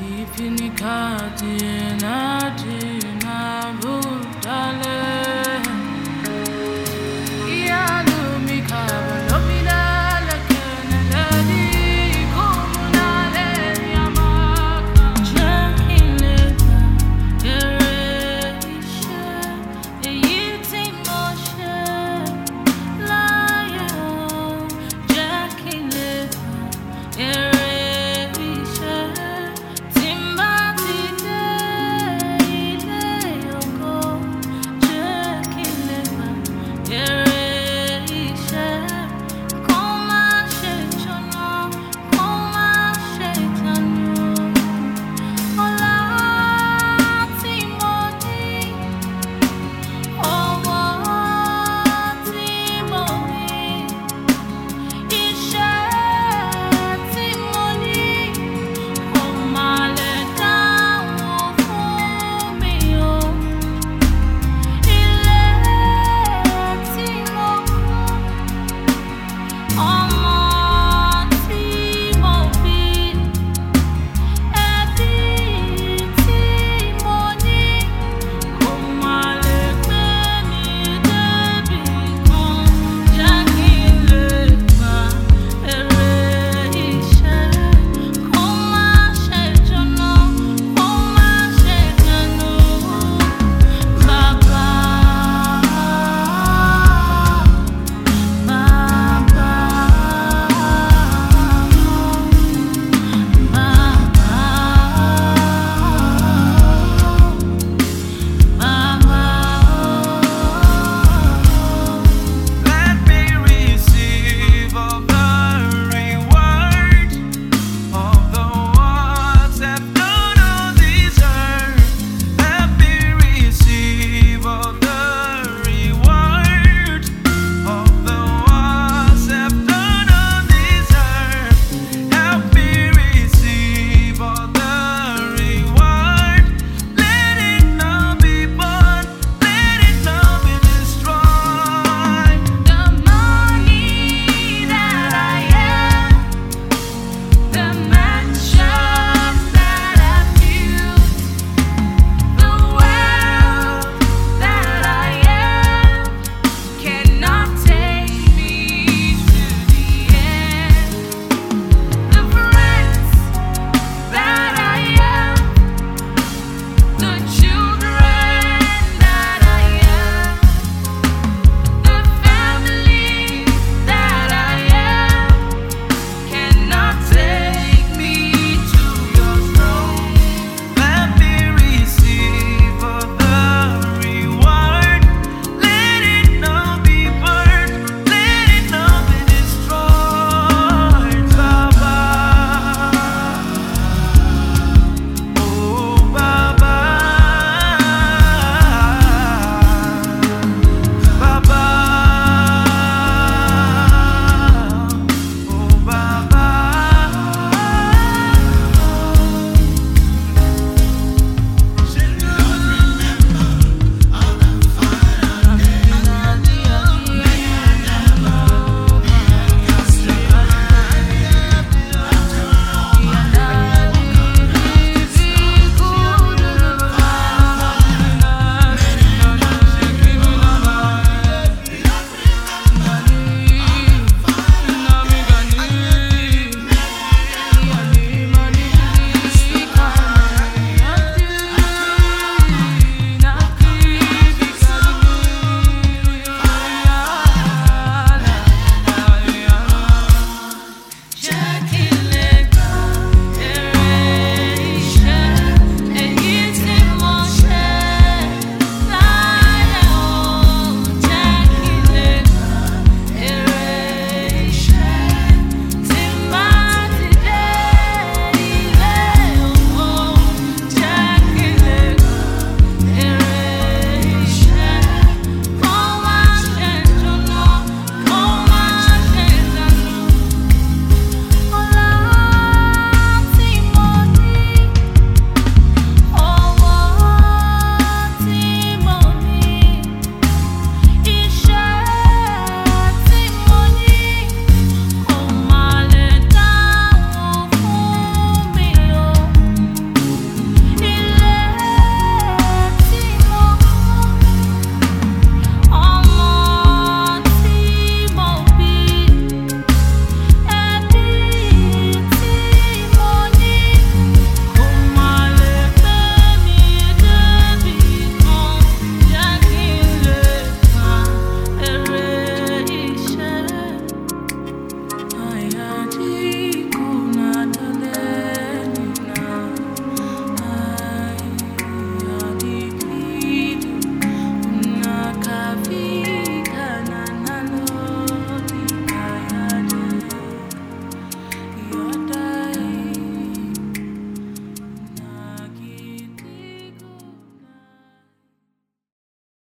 Ifinikati na tina butale.